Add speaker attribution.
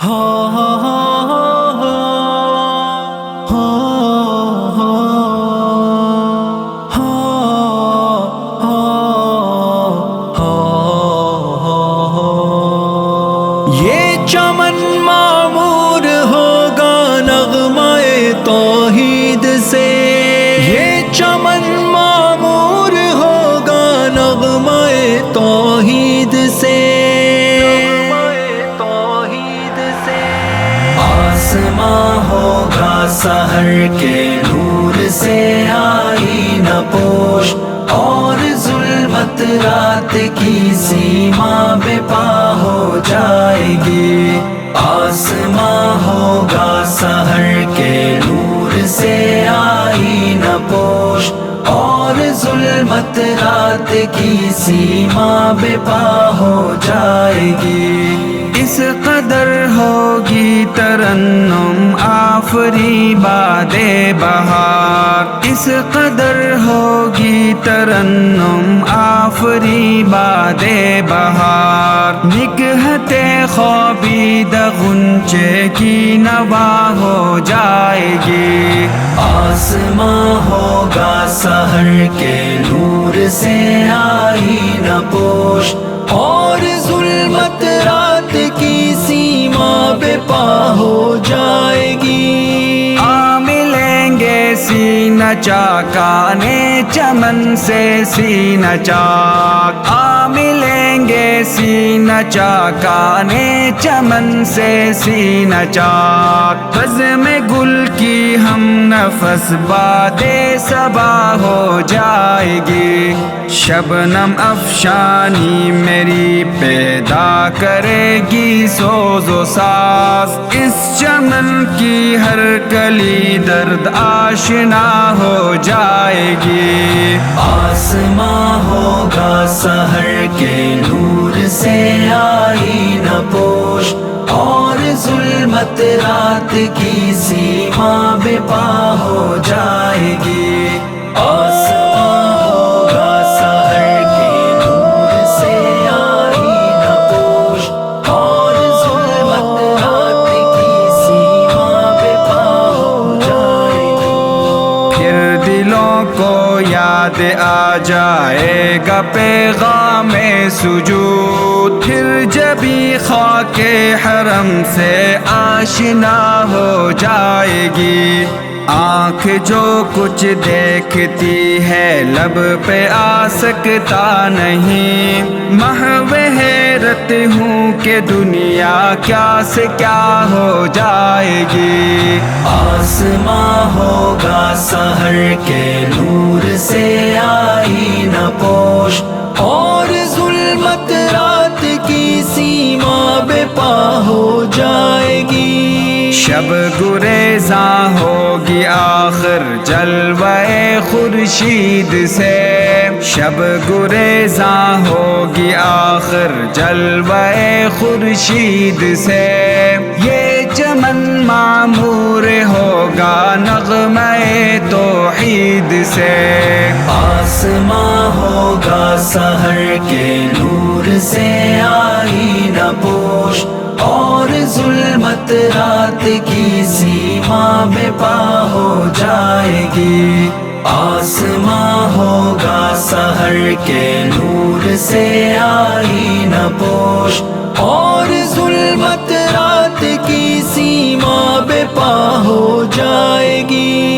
Speaker 1: یہ چمن آسماں ہوگا سحر کے نور سے آئی نہ پوش اور ظلمت رات کی سیما بے پا ہو جائے گی۔ آسماں ہوگا سحر کے نور سے آئی نہ پوش اور ظلمت رات کی سیما بے پا ہو جائے گی۔
Speaker 2: اس قدر ہوگی ترنم آفری باد بہار اس قدر ہوگی ترنم آفری باد بہار نگہت خوابی دغنچے کی نوا ہو جائے گی
Speaker 1: آسماں ہوگا سحر کے نور سے آئی نہ پوش
Speaker 2: سینہ چاکانے چمن سے سینہ چاک آ ملیں گے سینہ چاکانے چمن سے سینہ چاک بز میں گل کی ہم نفس باد سبا ہو جائے گی۔ شبنم افشانی میری پیدا کرے گی سوز و ساز۔ اس چمن کی ہر کلی درد آشنا ہو جائے گی۔
Speaker 1: آسماں ہوگا سحر کے نور سے آئی نہ پوش۔ ظلمت رات کی سیما بپا ہو جائے گی۔
Speaker 2: کو یاد آ جائے گا پیغام سجود۔ پھر جبھی خاک حرم سے آشنا ہو جائے گی آنکھ جو کچھ دیکھتی ہے، لب پہ آ سکتا نہیں۔ محو حیرت ہوں کہ دنیا کیا سے کیا ہو جائے گی۔
Speaker 1: آسماں ہوگا سحر کے نور سے آئی نہ پوش۔ اور ظلمت رات کی سیما بے پا ہو جائے گی۔
Speaker 2: شب گریزاں ہوگی آخر جلوے خورشید سے۔ شب گریزاں ہوگی آخر جلوے خورشید سے۔ یہ چمن معمور ہوگا نغمے توحید سے۔
Speaker 1: آسماں ہوگا سحر کے نور سے آئی نہ پوش۔ ظلمت رات کی سیما بے پا ہو جائے گی۔ آسماں ہوگا سحر کے نور سے آئی نہ پوش۔ اور ظلمت رات کی سیما بے پا ہو جائے گی۔